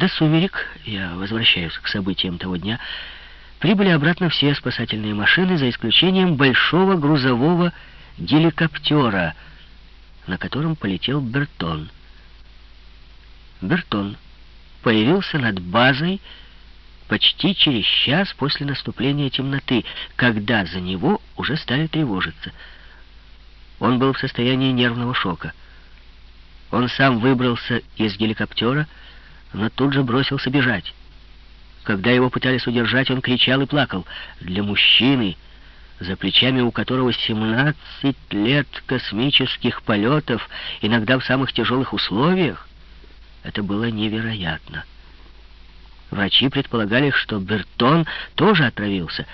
До сумерек, я возвращаюсь к событиям того дня, прибыли обратно все спасательные машины, за исключением большого грузового геликоптера, на котором полетел Бертон. Бертон появился над базой почти через час после наступления темноты, когда за него уже стали тревожиться. Он был в состоянии нервного шока. Он сам выбрался из геликоптера, но тут же бросился бежать. Когда его пытались удержать, он кричал и плакал. Для мужчины, за плечами у которого 17 лет космических полетов, иногда в самых тяжелых условиях, это было невероятно. Врачи предполагали, что Бертон тоже отравился.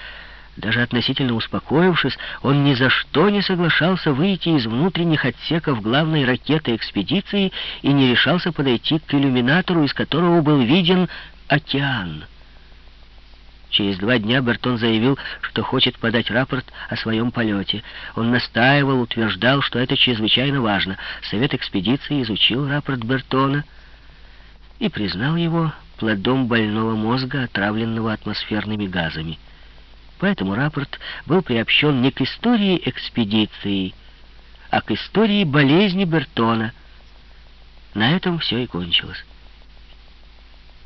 Даже относительно успокоившись, он ни за что не соглашался выйти из внутренних отсеков главной ракеты экспедиции и не решался подойти к иллюминатору, из которого был виден океан. Через два дня Бертон заявил, что хочет подать рапорт о своем полете. Он настаивал, утверждал, что это чрезвычайно важно. Совет экспедиции изучил рапорт Бертона и признал его плодом больного мозга, отравленного атмосферными газами. Поэтому рапорт был приобщен не к истории экспедиции, а к истории болезни Бертона. На этом все и кончилось.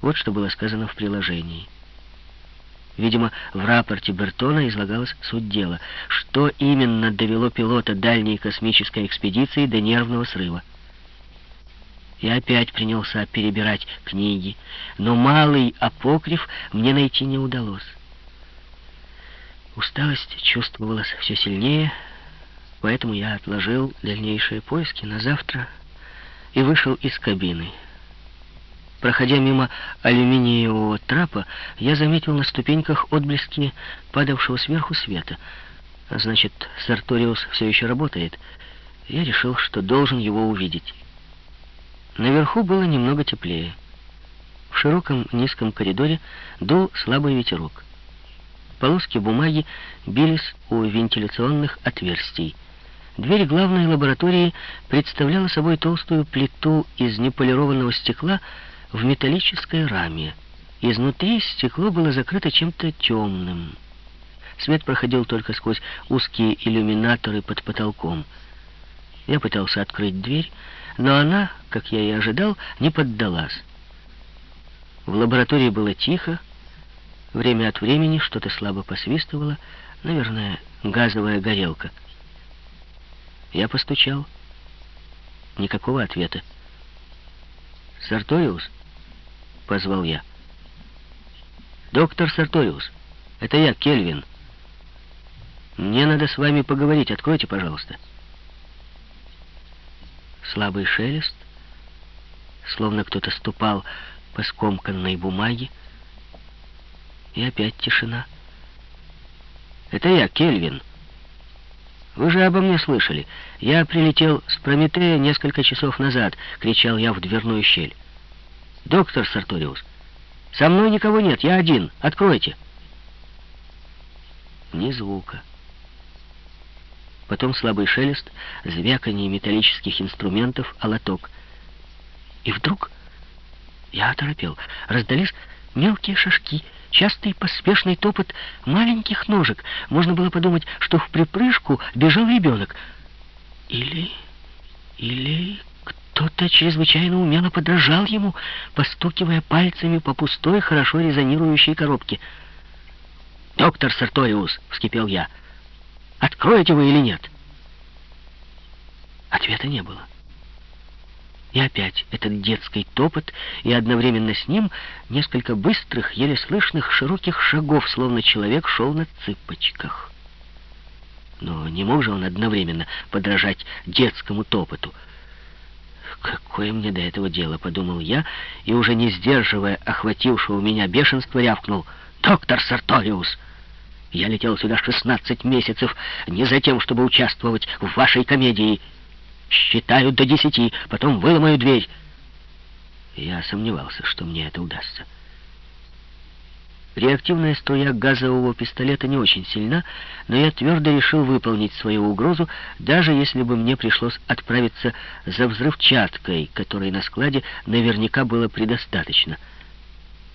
Вот что было сказано в приложении. Видимо, в рапорте Бертона излагалась суть дела, что именно довело пилота дальней космической экспедиции до нервного срыва. Я опять принялся перебирать книги, но малый апокриф мне найти не удалось. Усталость чувствовалась все сильнее, поэтому я отложил дальнейшие поиски на завтра и вышел из кабины. Проходя мимо алюминиевого трапа, я заметил на ступеньках отблески падавшего сверху света. Значит, Сарториус все еще работает. Я решил, что должен его увидеть. Наверху было немного теплее. В широком низком коридоре дул слабый ветерок. Полоски бумаги бились у вентиляционных отверстий. Дверь главной лаборатории представляла собой толстую плиту из неполированного стекла в металлической раме. Изнутри стекло было закрыто чем-то темным. Свет проходил только сквозь узкие иллюминаторы под потолком. Я пытался открыть дверь, но она, как я и ожидал, не поддалась. В лаборатории было тихо, время от времени что-то слабо посвистывало, наверное, газовая горелка. Я постучал. Никакого ответа. «Сарториус?» — позвал я. «Доктор Сарториус, это я, Кельвин. Мне надо с вами поговорить. Откройте, пожалуйста» слабый шелест, словно кто-то ступал по скомканной бумаге, и опять тишина. «Это я, Кельвин. Вы же обо мне слышали. Я прилетел с Прометея несколько часов назад», — кричал я в дверную щель. «Доктор Сарториус, со мной никого нет, я один. Откройте». Ни звука потом слабый шелест, звяканье металлических инструментов, а лоток. И вдруг я оторопел. Раздались мелкие шажки, частый поспешный топот маленьких ножек. Можно было подумать, что в припрыжку бежал ребенок. Или... или... Кто-то чрезвычайно умело подражал ему, постукивая пальцами по пустой, хорошо резонирующей коробке. «Доктор Сарториус!» — вскипел я — Откроете вы или нет?» Ответа не было. И опять этот детский топот, и одновременно с ним несколько быстрых, еле слышных, широких шагов, словно человек шел на цыпочках. Но не мог же он одновременно подражать детскому топоту. «Какое мне до этого дело?» — подумал я, и уже не сдерживая охватившего меня бешенства, рявкнул. «Доктор Сарториус!» Я летел сюда 16 месяцев не за тем, чтобы участвовать в вашей комедии. Считаю до десяти, потом выломаю дверь. Я сомневался, что мне это удастся. Реактивная струя газового пистолета не очень сильна, но я твердо решил выполнить свою угрозу, даже если бы мне пришлось отправиться за взрывчаткой, которой на складе наверняка было предостаточно.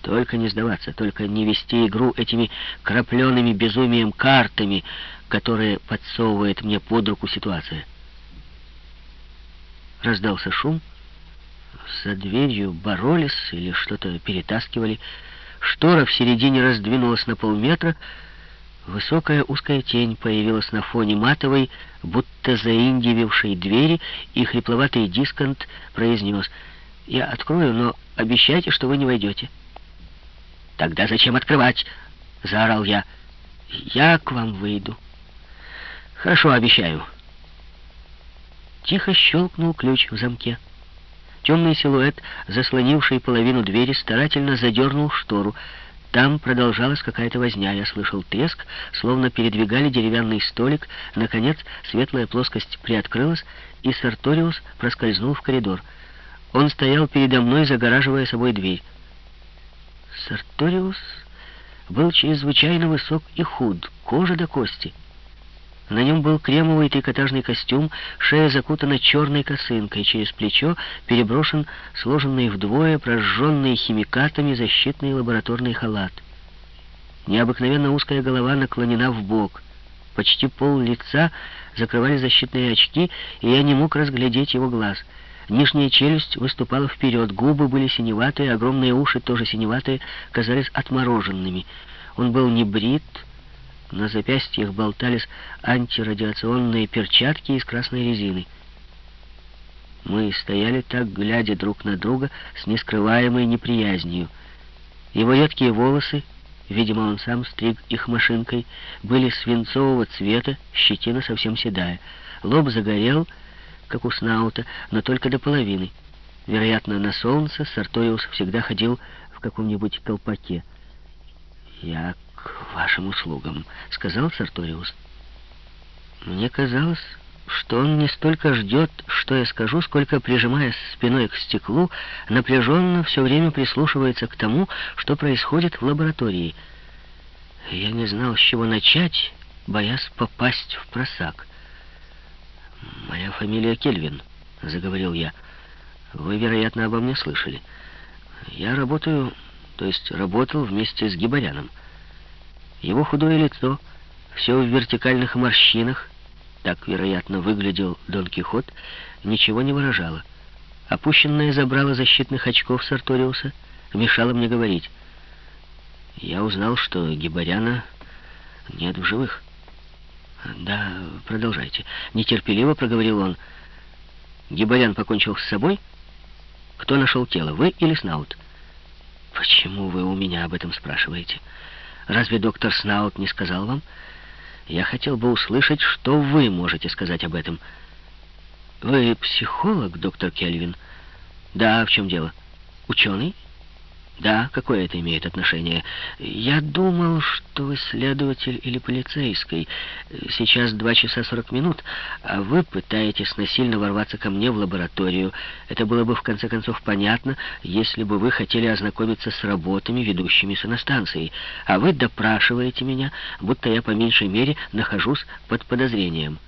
Только не сдаваться, только не вести игру этими крапленными безумием картами, которые подсовывает мне под руку ситуация. Раздался шум. За дверью боролись или что-то перетаскивали. Штора в середине раздвинулась на полметра. Высокая узкая тень появилась на фоне матовой, будто заиндивившей двери, и хрипловатый дисконт произнес «Я открою, но обещайте, что вы не войдете». «Тогда зачем открывать?» — заорал я. «Я к вам выйду». «Хорошо, обещаю». Тихо щелкнул ключ в замке. Темный силуэт, заслонивший половину двери, старательно задернул штору. Там продолжалась какая-то возня. Я слышал треск, словно передвигали деревянный столик. Наконец, светлая плоскость приоткрылась, и Сарториус проскользнул в коридор. Он стоял передо мной, загораживая собой дверь. Сарториус был чрезвычайно высок и худ, кожа до кости. На нем был кремовый трикотажный костюм, шея закутана черной косынкой, через плечо переброшен сложенный вдвое, прожженный химикатами защитный лабораторный халат. Необыкновенно узкая голова наклонена в бок. Почти пол лица закрывали защитные очки, и я не мог разглядеть его глаз — Нижняя челюсть выступала вперед, губы были синеватые, огромные уши, тоже синеватые, казались отмороженными. Он был не брит, на запястьях болтались антирадиационные перчатки из красной резины. Мы стояли так, глядя друг на друга, с нескрываемой неприязнью. Его редкие волосы, видимо, он сам стриг их машинкой, были свинцового цвета, щетина совсем седая. Лоб загорел, как у Снаута, но только до половины. Вероятно, на солнце Сарториус всегда ходил в каком-нибудь колпаке. «Я к вашим услугам», — сказал Сарториус. Мне казалось, что он не столько ждет, что я скажу, сколько, прижимаясь спиной к стеклу, напряженно все время прислушивается к тому, что происходит в лаборатории. Я не знал, с чего начать, боясь попасть в просак. «Моя фамилия Кельвин», — заговорил я. «Вы, вероятно, обо мне слышали. Я работаю, то есть работал вместе с Гибаряном. Его худое лицо, все в вертикальных морщинах, так, вероятно, выглядел Дон Кихот, ничего не выражало. Опущенное забрало защитных очков Сарториуса мешало мне говорить. Я узнал, что Гибаряна нет в живых. «Да, продолжайте». Нетерпеливо проговорил он. «Гибарян покончил с собой? Кто нашел тело, вы или Снаут?» «Почему вы у меня об этом спрашиваете? Разве доктор Снаут не сказал вам? Я хотел бы услышать, что вы можете сказать об этом». «Вы психолог, доктор Кельвин?» «Да, в чем дело? Ученый?» Да, какое это имеет отношение? Я думал, что вы следователь или полицейский. Сейчас два часа сорок минут, а вы пытаетесь насильно ворваться ко мне в лабораторию. Это было бы в конце концов понятно, если бы вы хотели ознакомиться с работами, ведущимися на станции. А вы допрашиваете меня, будто я по меньшей мере нахожусь под подозрением.